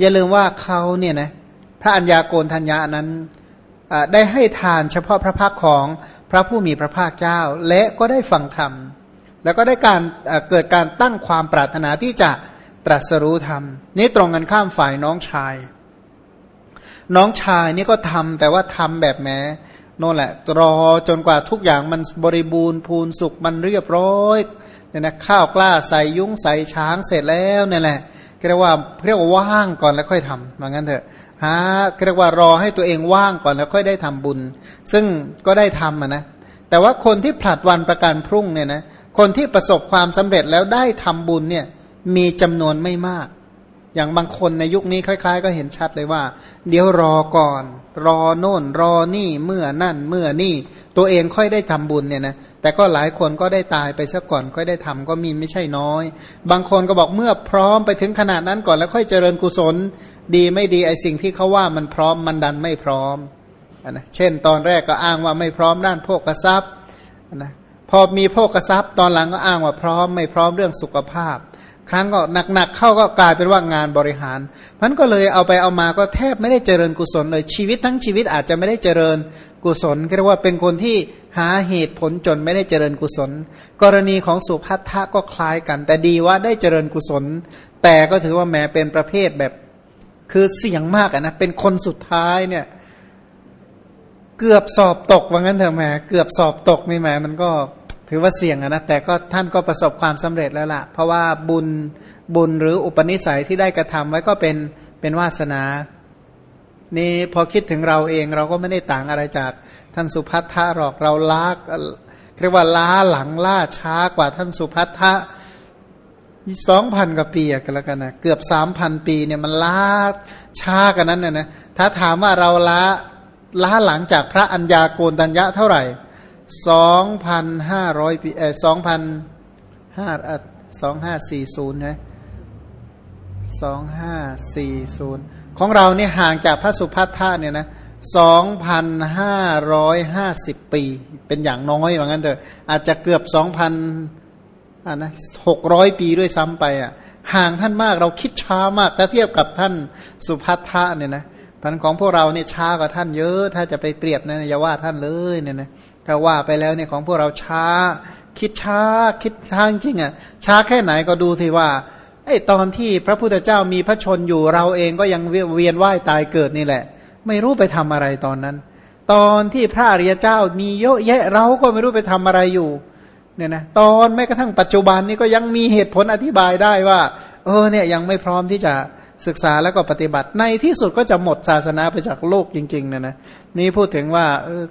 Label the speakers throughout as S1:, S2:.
S1: อย่าลืมว่าเขาเนี่ยนะพระัญญาโกนทัญญานั้นได้ให้ทานเฉพาะพระพักของพระผู้มีพระภาคเจ้า และก็ได้ฟังธรรม แล้วก็ได้การเกิดการตั้งความปรารถนาที่จะตรัสรู้ธรรม นี่ตรงกันข้ามฝ่ายน้องชาย น้องชายนี่ก็ทำแต่ว่าทำแบบแม้นั่นแหละรอจนกว่าทุกอย่างมันบริบูรณ์พูนสุขมันเรียบร้อยเนี่ยนะข้าวกล้าใส่ยุ้งใส่ช้างเสร็จแล้วเนี่ยแหละ เรียกว่าเรียกว่าว่างก่อนแล้วค่อยทำว่างั้นเถอะหาเรียกว่ารอให้ตัวเองว่างก่อนแล้วค่อยได้ทำบุญ ซึ่งก็ได้ทำนะแต่ว่าคนที่ผลัดวันประกันพรุ่งเนี่ยนะคนที่ประสบความสำเร็จแล้วได้ทำบุญเนี่ยมีจำนวนไม่มาก อย่างบางคนในยุคนี้คล้าย ๆ ก็เห็นชัดเลยว่า เดี๋ยวรอก่อน รอโน่น รอนี่เมื่อนั่นเมื่อนี่ ตัวเองค่อยได้ทำบุญเนี่ยนะ แต่ก็หลายคนก็ได้ตายไปซะก่อนค่อยได้ทำก็มีไม่ใช่น้อย บางคนก็บอกเมื่อพร้อมไปถึงขนาดนั้นก่อนแล้วค่อยเจริญกุศล ดีไม่ดีไอสิ่งที่เขาว่ามันพร้อมมันดันไม่พร้อมนะเช่น ตอนแรกก็อ้างว่าไม่พร้อมด้านโภกทรัพย์นะพอมีโภกทรัพย์ ตอนหลังก็อ้างว่าพร้อมไม่พร้อมเรื่องสุขภาพ ครั้งก็หนักๆเข้าก็กลายเป็นว่างานบริหารมันก็เลยเอาไปเอามาก็แทบไม่ได้เจริญกุศลเลยชีวิตทั้งชีวิตอาจจะไม่ได้เจริญ กุศลเรียกว่าเป็นคนที่หาเหตุผลจนไม่ได้เจริญกุศล กรณีของสุภัททะก็คล้ายกัน แต่ดีว่าได้เจริญกุศล แต่ก็ถือว่าแม้เป็นประเภทแบบคือเสี่ยงมากนะ เป็นคนสุดท้ายเนี่ย เกือบสอบตกว่างั้นเถอะแหมเกือบสอบตกนี่แหมมันก็ถือว่าเสี่ยงนะแต่ก็ท่านก็ประสบความสำเร็จแล้วล่ะ เพราะว่าบุญบุญหรืออุปนิสัยที่ได้กระทำไว้ก็เป็นเป็นวาสนา นี่พอคิดถึงเราเองเราก็ไม่ได้ต่างอะไรจากท่านสุพัทธะหรอกเราล้าเรียกว่าล้าหลังล่าช้ากว่าท่านสุพัทธะสองพันกว่าปีกันแล้วกันนะเกือบสามพันปีเนี่ยมันล้าช้ากันนั้นนะนะถ้าถามว่าเราล้าล้าหลังจากพระัญญาโกนตัญญะเท่าไหร่สองพันห้าร้อยปีเออสองพันห้าสองห้าสี่ศูนย์นะสองห้าสี่ศูนย์ ของเราเนี่ยห่างจากพระสุพัทธะเนี่ยนะสองพันห้าร้อยห้าสิบปี เป็นอย่างน้อยเหมือนกันเถอะอาจจะเกือบสองพันอ่านะหกร้อยปีด้วยซ้ำไปอะห่างท่านมากเราคิดช้ามาก ถ้าเทียบกับท่านสุภัททะเนี่ยนะท่านของพวกเราเนี่ยช้ากว่าท่านเยอะ ถ้าจะไปเปรียบนะอย่าว่าท่านเลยเนี่ยนะถ้าว่าไปแล้วเนี่ยของพวกเราช้า คิดช้าคิดช้าจริงอะช้าแค่ไหนก็ดูสิว่า ไอ้ตอนที่พระพุทธเจ้ามีพระชนอยู่เราเองก็ยังเวียนว่ายตายเกิดนี่แหละ ไม่รู้ไปทำอะไรตอนนั้น ตอนที่พระอริยเจ้ามีเยอะแยะเราก็ไม่รู้ไปทำอะไรอยู่เนี่ยนะตอนแม้กระทั่งปัจจุบันนี้ก็ยังมีเหตุผลอธิบายได้ว่า เออเนี่ยยังไม่พร้อมที่จะศึกษาแล้วก็ปฏิบัติ ในที่สุดก็จะหมดศาสนาไปจากโลกจริงๆเนี่ยนะนี่พูดถึงว่า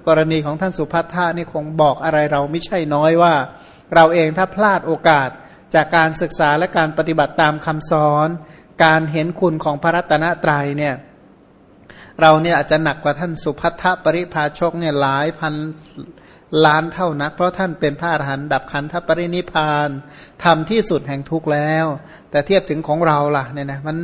S1: กรณีของท่านสุพัทธานี่คงบอกอะไรเราไม่ใช่น้อยว่า เราเองถ้าพลาดโอกาส จากการศึกษาและการปฏิบัติตามคำสอน การเห็นคุณของพระรัตนตรัยเนี่ยเราเนี่ยอาจจะหนักกว่าท่านสุพัทธปริภาชกเนี่ยหลายพันล้านเท่านัก เพราะท่านเป็นพระอรหันต์ดับขันธปรินิพานทำที่สุดแห่งทุกข์แล้ว แต่เทียบถึงของเราล่ะเนี่ยนะมัน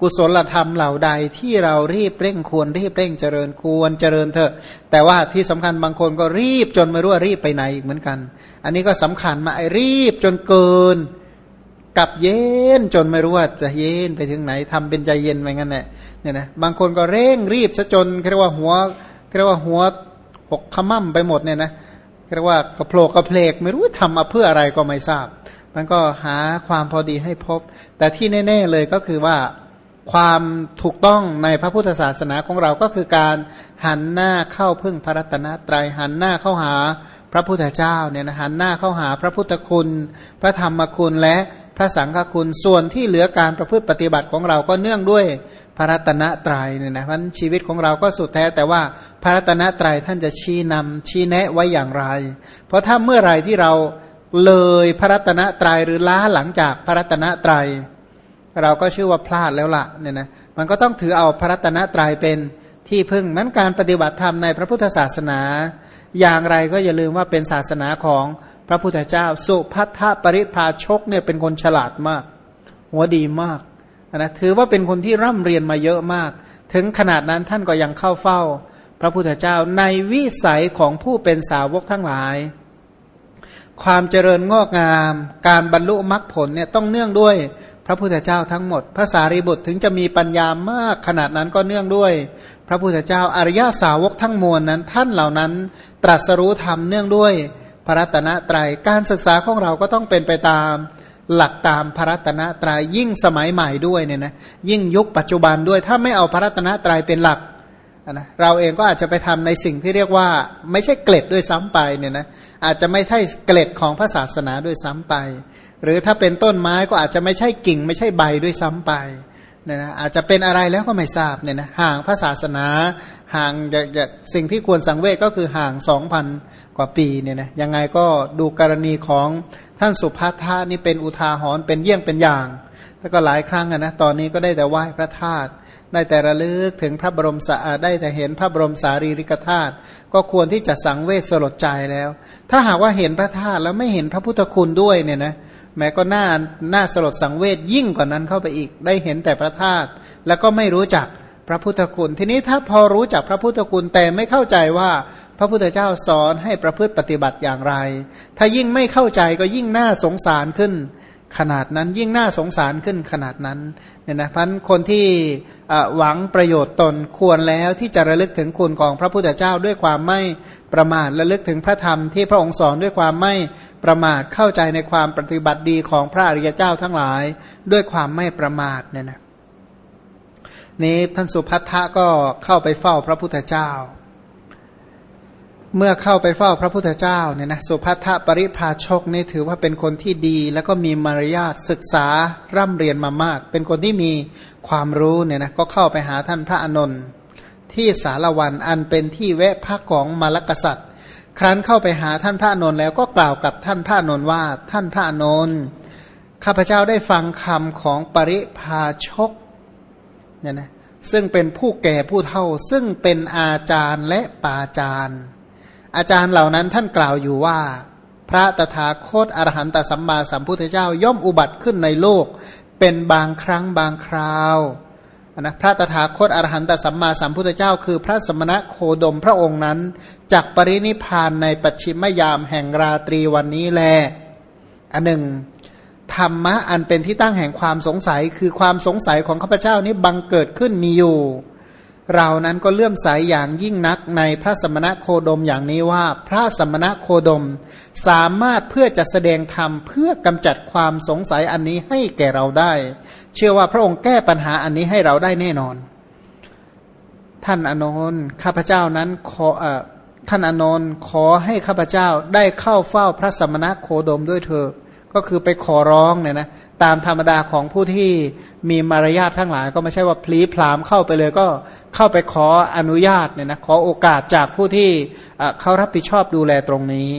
S1: กุศลธรรมเหล่าใดที่เรารีบเร่งควรรีบเร่งเจริญควรเจริญเถอะ แต่ว่าที่สำคัญบางคนก็รีบจนไม่รู้ว่ารีบไปไหนเหมือนกัน อันนี้ก็สำคัญมาไอ้รีบจนเกินกับเย็นจนไม่รู้ว่าจะเย็นไปถึงไหนทำเป็นใจเย็นไปงั้นแหละเนี่ยนะบางคนก็เร่งรีบซะจนเรียกว่าหัวเรียกว่าหัวหกขมั่มไปหมดเนี่ยนะเรียกว่ากระโผลกกระเพลกไม่รู้ทำมาเพื่ออะไรก็ไม่ทราบ มันก็หาความพอดีให้พบ แต่ที่แน่ ๆเลยก็คือว่า ความถูกต้องในพระพุทธศาสนาของเราก็คือการหันหน้าเข้าพึ่งพระรัตนตรยัยหันหน้าเข้าหาพระพุทธเจ้าเนี่ยนะหันหน้าเข้าหาพระพุทธคุณ พระธรรมคุณและพระสังฆคุณส่วนที่เหลือการประพฤติปฏิบัติของเราก็เนื่องด้วยพระรัตนตรัยเนี่ยนะมันชีวิตของเราก็สุดแท้แต่ว่าพระรัตนตรัยท่านจะชี้นำชี้แนะไว้อย่างไร เพราะถ้าเมื่อไรที่เราเลยพระรัตนตรัยหรือล้าหลังจากพระรัตนตรัย เราก็ชื่อว่าพลาดแล้วละเนี่ยนะมันก็ต้องถือเอาพระรัตนตรัยเป็นที่พึ่งมันการปฏิบัติธรรมในพระพุทธศาสนา อย่างไรก็อย่าลืมว่าเป็นศาสนาของพระพุทธเจ้า สุพัทธปริภาชกเนี่ยเป็นคนฉลาดมาก หัวดีมากนะถือว่าเป็นคนที่ร่ำเรียนมาเยอะมาก ถึงขนาดนั้นท่านก็ยังเข้าเฝ้า พระพุทธเจ้าในวิสัยของผู้เป็นสาวกทั้งหลาย ความเจริญงอกงาม การบรรลุมรรคผลเนี่ยต้องเนื่องด้วย พระพุทธเจ้าทั้งหมด พระสารีบุตรถึงจะมีปัญญามากขนาดนั้นก็เนื่องด้วย พระพุทธเจ้าอริยสาวกทั้งมวลนั้น ท่านเหล่านั้น ตรัสรู้ธรรมเนื่องด้วยพระรัตนตรยัยการศึกษาของเราก็ต้องเป็นไปตามหลักตามพระรัตนตรยัยยิ่งสมัยใหม่ด้วยเนี่ยนะยิ่งยุคปัจจุบันด้วยถ้าไม่เอาพระรัตนตรัยเป็นหลักนะเราเองก็อาจจะไปทำในสิ่งที่เรียกว่า ไม่ใช่เกล็ดด้วยซ้ำไปเนี่ยนะอาจจะไม่ใช่เกล็ดของพระศาสนาด้วยซ้ำไป หรือถ้าเป็นต้นไม้ก็อาจจะไม่ใช่กิ่ง ไม่ใช่ใบด้วยซ้ำไปเนี่ยนะอาจจะเป็นอะไรแล้วก็ไม่ทราบเนี่ยนะห่างพระศาสนาห่างจากสิ่งที่ควรสังเวชก็คือห่างสองพันกว่าปีเนี่ยนะยังไงก็ดูกรณีของท่านสุภัทธานี่เป็นอุทาหรณ์เป็นเยี่ยงเป็นอย่าง แล้วก็หลายครั้งนะตอนนี้ก็ได้แต่ไหว้พระธาตุได้แต่ระลึกถึงพระบรมสาได้แต่เห็นพระบรมสารีริกธาตุก็ควรที่จะสังเวชสลดใจแล้ว ถ้าหากว่าเห็นพระธาตุแล้วไม่เห็นพระพุทธคุณด้วยเนี่ยนะ แม้ก็น่าน่าสลดสังเวชยิ่งกว่านั้นเข้าไปอีก ได้เห็นแต่พระธาตุแล้วก็ไม่รู้จักพระพุทธคุณ ทีนี้ถ้าพอรู้จักพระพุทธคุณแต่ไม่เข้าใจว่าพระพุทธเจ้าสอนให้ประพฤติปฏิบัติอย่างไร ถ้ายิ่งไม่เข้าใจก็ยิ่งน่าสงสารขึ้น ขนาดนั้นยิ่งน่าสงสารขึ้นขนาดนั้นเนี่ยนะพันคนที่หวังประโยชน์ตนควรแล้วที่จะระลึกถึงคุณของพระพุทธเจ้าด้วยความไม่ประมาทระลึกถึงพระธรรมที่พระองค์สอนด้วยความไม่ประมาทเข้าใจในความปฏิบัติดีของพระอริยเจ้าทั้งหลาย ด้วยความไม่ประมาทเนี่ยนะนี้ท่านสุพัทธะก็เข้าไปเฝ้าพระพุทธเจ้า เมื่อเข้าไปเฝ้าพระพุทธเจ้าเนี่ยนะสุพัทธะปริพาชกนี่ถือว่าเป็นคนที่ดี แล้วก็มีมารยาทศึกษาร่ำเรียนมามาก เป็นคนที่มีความรู้เนี่ยนะก็เข้าไปหาท่านพระอนนท์ที่สารวันอันเป็นที่แวะพักของมรกษัตริย์ ครั้นเข้าไปหาท่านพระอนนท์แล้วก็กล่าวกับท่านพระอนนท์ว่าท่านพระอนนท์ข้าพเจ้าได้ฟังคำของปริพาชกเนี่ยนะซึ่งเป็นผู้แก่ผู้เฒ่าซึ่งเป็นอาจารย์และปาจารย์ อาจารย์เหล่านั้นท่านกล่าวอยู่ว่า พระตถาคตอรหันตสัมมาสัมพุทธเจ้าย่อมอุบัติขึ้นในโลก เป็นบางครั้งบางคราวนะพระตถาคตอรหันตสัมมาสัมพุทธเจ้า คือพระสมณะโคดมพระองค์นั้นจากปรินิพานในปัจฉิมยามแห่งราตรีวันนี้แลอันหนึ่งธรรมะอันเป็นที่ตั้งแห่งความสงสัยคือความสงสัยของข้าพเจ้านี้บังเกิดขึ้นมีอยู่ เรานั้นก็เลื่อมใสยอย่างยิ่งนักในพระสมณะโคดมอย่างนี้ว่า พระสมณะโคดมสามารถเพื่อจะแสดงธรรมเพื่อกำจัดความสงสัยอันนี้ให้แก่เราได้ เชื่อว่าพระองค์แก้ปัญหาอันนี้ให้เราได้แน่นอน ท่านอนนท์ข้าพเจ้านั้นขอท่านอนนท์ขอให้ข้าพเจ้าได้เข้าเฝ้าพระสมณะโคดมด้วยเถอะก็คือไปขอร้องเนี่ยนะตามธรรมดาของผู้ที่ มีมารยาททั้งหลาย ก็ไม่ใช่ว่าพลีพรามเข้าไปเลยก็เข้าไปขออนุญาตเนี่ยนะขอโอกาสจากผู้ที่เขารับผิดชอบดูแลตรงนี้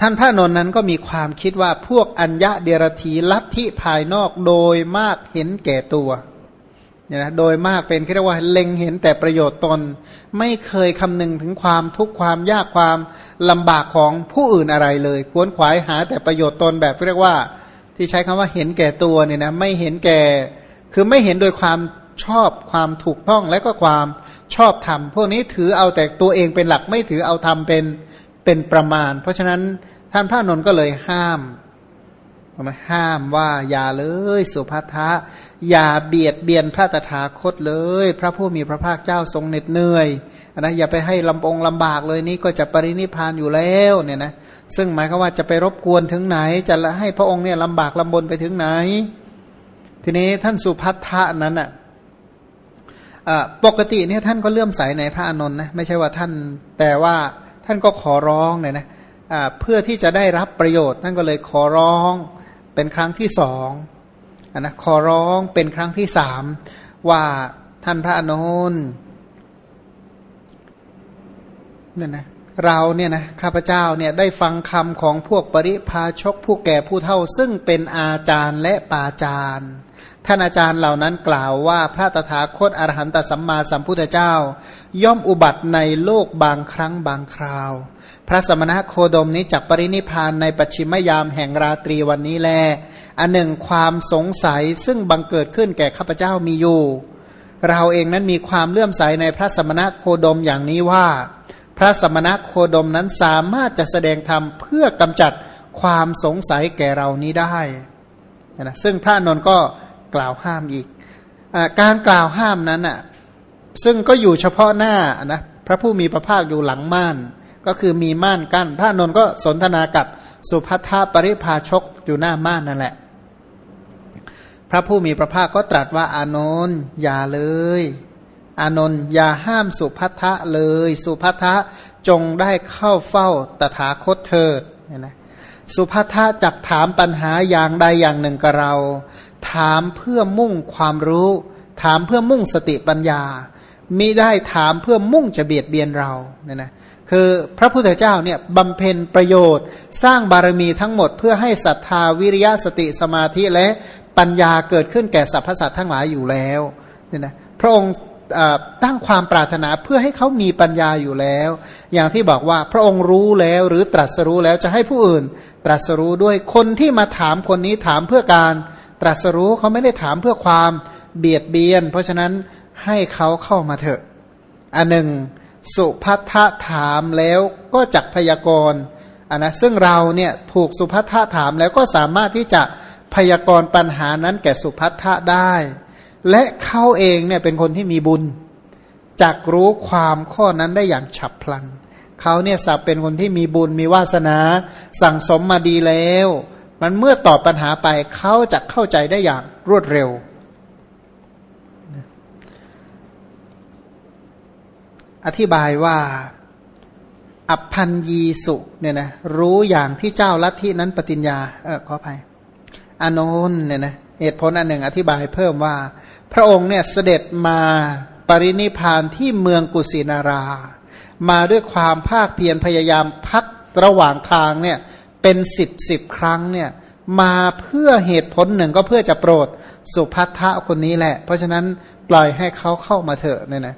S1: ท่านพระนนท์นั้นก็มีความคิดว่าพวกอัญญะเดรธีลัทธิภายนอกโดยมากเห็นแก่ตัวเนี่ยนะโดยมากเป็นเรียกว่าเล็งเห็นแต่ประโยชน์ตน ไม่เคยคำนึงถึงความทุกข์ความยากความลำบากของผู้อื่นอะไรเลย ควนขวายหาแต่ประโยชน์ตนแบบเรียกว่า ที่ใช้คำว่าเห็นแก่ตัวเนี่ยนะไม่เห็นแก่ คือไม่เห็นโดยความชอบความถูกต้องและก็ความชอบธรรมพวกนี้ถือเอาแต่ตัวเองเป็นหลักไม่ถือเอาธรรมเป็นเป็นประมาณ เพราะฉะนั้นท่านพระนนท์ก็เลยห้ามห้ามว่าอย่าเลยสุภัทะอย่าเบียดเบียนพระตถาคตเลย พระผู้มีพระภาคเจ้าทรงเหน็ดเหนื่อยนะอย่าไปให้ลำองลำบากเลยนี่ก็จะปรินิพานอยู่แล้วเนี่ยนะ ซึ่งหมายความว่าจะไปรบกวนถึงไหน จะให้พระองค์เนี่ยลำบากลำบนไปถึงไหน ทีนี้ท่านสุพัทธะนั้นอะปกติเนี่ยท่านก็เลื่อมใสในพระอานนท์นะไม่ใช่ว่าท่านแต่ว่าท่านก็ขอร้องเนี่ยนะเพื่อที่จะได้รับประโยชน์ท่านก็เลยขอร้องเป็นครั้งที่สองนะขอร้องเป็นครั้งที่สามว่าท่านพระอนุนเนี่ยนะ เราเนี่ยนะข้าพเจ้าเนี่ยได้ฟังคำของพวกปริพาชกผู้แก่ผู้เท่า ซึ่งเป็นอาจารย์และปาจารย์ท่านอาจารย์เหล่านั้นกล่าวว่าพระตถาคตอรหันตสัมมาสัมพุทธเจ้า ย่อมอุบัติในโลกบางครั้งบางคราว พระสมณะโคดมนี้จักปรินิพานในปัจฉิมยามแห่งราตรีวันนี้แล อันหนึ่งความสงสัยซึ่งบังเกิดขึ้นแก่ข้าพเจ้ามีอยู่ เราเองนั้นมีความเลื่อมใสในพระสมณะโคดมอย่างนี้ว่า พระสมณะโคดมนั้นสามารถจะแสดงธรรมเพื่อกำจัดความสงสัยแก่เรานี้ได้นะซึ่งพระนนท์ก็กล่าวห้ามอีกอการกล่าวห้ามนั้นอะซึ่งก็อยู่เฉพาะหน้านะพระผู้มีพระภาคอยู่หลังม่าน ก็คือมีม่านกั้นพระนนท์ก็สนทนากับสุพัทธปริภาชกอยู่หน้าม่านนั่นแหละ พระผู้มีพระภาคก็ตรัสว่าอานนท์อย่าเลย อานนท์อย่าห้ามสุพัทธะเลย สุพัทธะจงได้เข้าเฝ้าตถาคตเถิดเนี่ยนะสุภัทะจักถามปัญหาอย่างใดอย่างหนึ่งกับเรา ถามเพื่อมุ่งความรู้ ถามเพื่อมุ่งสติปัญญามิได้ถามเพื่อมุ่งจะเบียดเบียนเราเนี่ยนะคือพระพุทธเจ้าเนี่ยบำเพ็ญประโยชน์ สร้างบารมีทั้งหมด เพื่อให้ศรัทธาวิริยะสติสมาธิและปัญญาเกิดขึ้นแก่สรรพสัตว์ทั้งหลายอยู่แล้วเนี่ยนะพระองค์ ตั้งความปรารถนาเพื่อให้เขามีปัญญาอยู่แล้ว อย่างที่บอกว่าพระองค์รู้แล้วหรือตรัสรู้แล้วจะให้ผู้อื่น ตรัสรู้ด้วยคนที่มาถามคนนี้ถามเพื่อการตรัสรู้เขาไม่ได้ถามเพื่อความเบียดเบียน เพราะฉะนั้นให้เขาเข้ามาเถอะ อันหนึ่ง สุภัทะถามแล้วก็จักพยากรณ์อันนะซึ่งเราเนี่ยถูกสุภัทะถามแล้วก็สามารถที่จะพยากรณ์ปัญหานั้นแก่สุภัทะได้ และเขาเองเนี่ยเป็นคนที่มีบุญจักรู้ความข้อนั้นได้อย่างฉับพลัน เขาเนี่ยสับเป็นคนที่มีบุญมีวาสนา สั่งสมมาดีแล้ว มันเมื่อตอบปัญหาไปเขาจะเข้าใจได้อย่างรวดเร็ว อธิบายว่า อัพพันยีสุเนี่ยนะรู้อย่างที่เจ้าลัทธินั้นปฏิญญา เออขออภัยอนนท์เนี่ยนะเหตุผลอันหนึ่งอธิบายเพิ่มว่า พระองค์เนี่ยเสด็จมาปรินิพานที่เมืองกุสินารา มาด้วยความภาคเพียรพยายามพักระหว่างทางเนี่ยเป็นสิบสิบครั้งเนี่ยมาเพื่อเหตุผลหนึ่งก็เพื่อจะโปรดสุพัทธะคนนี้แหละ เพราะฉะนั้นปล่อยให้เขาเข้ามาเถอะเนี่ยนะ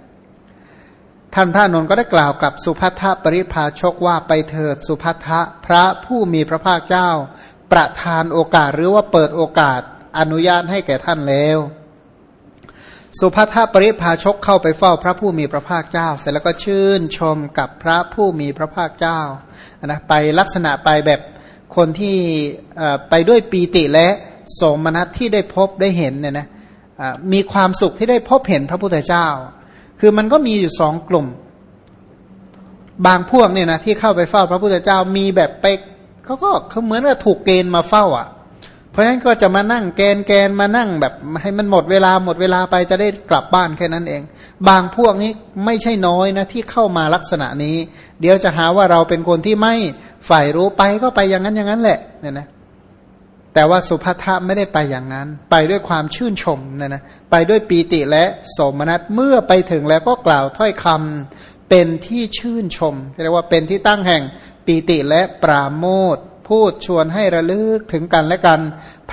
S1: ท่านพระนนท์ก็ได้กล่าวกับสุพัทธะปริพาชกว่าไปเถิดสุพัทธะพระผู้มีพระภาคเจ้า ประทานโอกาสหรือว่าเปิดโอกาสอนุญาตให้แก่ท่านแล้ว สุภัทปริพาชกเข้าไปเฝ้าพระผู้มีพระภาคเจ้า เสร็จแล้วก็ชื่นชมกับพระผู้มีพระภาคเจ้านะไปลักษณะไปแบบคนที่ไปด้วยปีติและสมนัตที่ได้พบได้เห็นเนี่ยนะมีความสุขที่ได้พบเห็นพระพุทธเจ้า คือมันก็มีอยู่สองกลุ่ม บางพวกเนี่ยนะที่เข้าไปเฝ้าพระพุทธเจ้ามีแบบไปเขาก็เขาเหมือนกับถูกเกณฑ์มาเฝ้าอะ ราะฉะนั้นก็จะมานั่งแกนแกนมานั่งแบบให้มันหมดเวลาหมดเวลาไปจะได้กลับบ้านแค่นั้นเอง บางพวกนี้ไม่ใช่น้อยนะที่เข้ามาลักษณะนี้ เดี๋ยวจะหาว่าเราเป็นคนที่ไม่ฝ่ายรู้ไปก็ไปอย่างนั้นอย่างนั้นแหละเนี่ยนะแต่ว่าสุภัทะไม่ได้ไปอย่างนั้น ไปด้วยความชื่นชมเนี่ยนะไปด้วยปีติและโสมนัสเมื่อไปถึงแล้วก็กล่าวถ้อยคำเป็นที่ชื่นชมเรียกว่าเป็นที่ตั้งแห่งปีติและปราโมท พูดชวนให้ระลึกถึงกันและกัน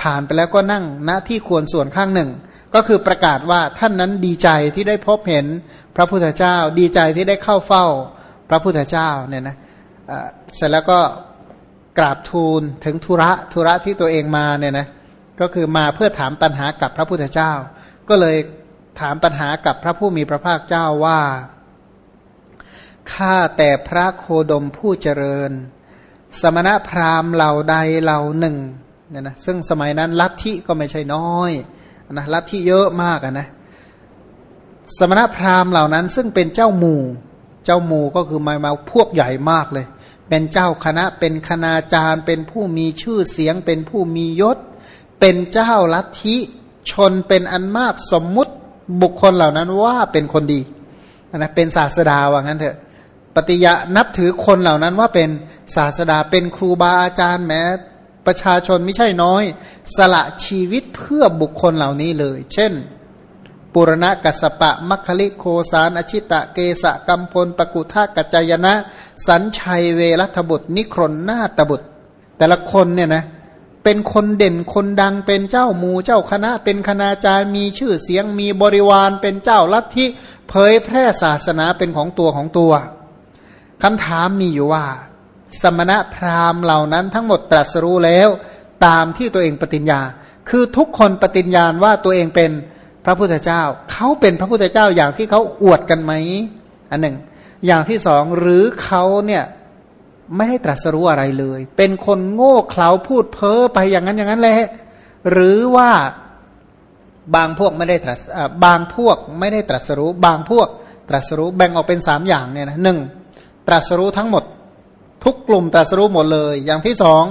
S1: ผ่านไปแล้วก็นั่งณที่ควรส่วนข้างหนึ่ง ก็คือประกาศว่าท่านนั้นดีใจที่ได้พบเห็นพระพุทธเจ้าดีใจที่ได้เข้าเฝ้าพระพุทธเจ้าเนี่ยนะเสร็จแล้วก็กราบทูลถึงธุระธุระที่ตัวเองมาเนี่ยนะก็คือมาเพื่อถามปัญหากับพระพุทธเจ้า ก็เลยถามปัญหากับพระผู้มีพระภาคเจ้าว่าข้าแต่พระโคดมผู้เจริญ สมณพราหมณ์เหล่าใดเหล่าหนึ่งเนี่ยนะซึ่งสมัยนั้นลัทธิก็ไม่ใช่น้อยนะลัทธิเยอะมากนะสมณพราหมณ์เหล่านั้น ซึ่งเป็นเจ้าหมู่ เจ้าหมู่ก็คือมามาพวกใหญ่มากเลย เป็นเจ้าคณะเป็นคณาจารย์ เป็นผู้มีชื่อเสียง เป็นผู้มียศ เป็นเจ้าลัทธิชนเป็นอันมากสมมุติบุคคลเหล่านั้นว่าเป็นคนดีนะเป็นศาสดาว่างั้นเถอะ ปฏิยะนับถือคนเหล่านั้นว่าเป็นศาสดาเป็นครูบาอาจารย์แม้ ประชาชนไม่ใช่น้อย สละชีวิตเพื่อบุคคลเหล่านี้เลย เช่น ปุรณะกัสปะ มัคคลิโคสารอชิตะเกสะกัมพลปกุทากัจจยนะ สัญชัยเวรัตบุตร นิครนนาตบุตร แต่ละคนเนี่ยนะเป็นคนเด่นคนดังเป็นเจ้าหมูเจ้าคณะ เป็นคณาจารย์มีชื่อเสียงมีบริวารเป็นเจ้าลัทธิเผยแพร่ศาสนาเป็นของตัวของตัว คำถามมีอยู่ว่า สมณะพราหมณ์เหล่านั้นทั้งหมดตรัสรู้แล้ว ตามที่ตัวเองปฏิญญา คือทุกคนปฏิญญาณว่าตัวเองเป็นพระพุทธเจ้า เขาเป็นพระพุทธเจ้าอย่างที่เขาอวดกันไหมอันหนึ่ง อย่างที่สองหรือเขาเนี่ยไม่ได้ตรัสรู้อะไรเลย เป็นคนโง่เขลาพูดเพ้อไปอย่างนั้นอย่างนั้นแหละหรือว่าบางพวกไม่ได้ตรัสบางพวกไม่ได้ตรัสรู้ บางพวกตรัสรู้แบ่งออกเป็นสามอย่างเนี่ยนะหนึ่ง ตรัสรู้ทั้งหมด ทุกกลุ่มตรัสรู้หมดเลย อย่างที่สอง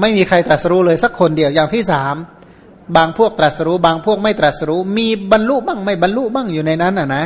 S1: ไม่มีใครตรัสรู้เลยสักคนเดียวอย่างที่สามบางพวกตรัสรู้ บางพวกไม่ตรัสรู้ มีบรรลุบ้างไม่บรรลุบ้างอยู่ในนั้นอะนะ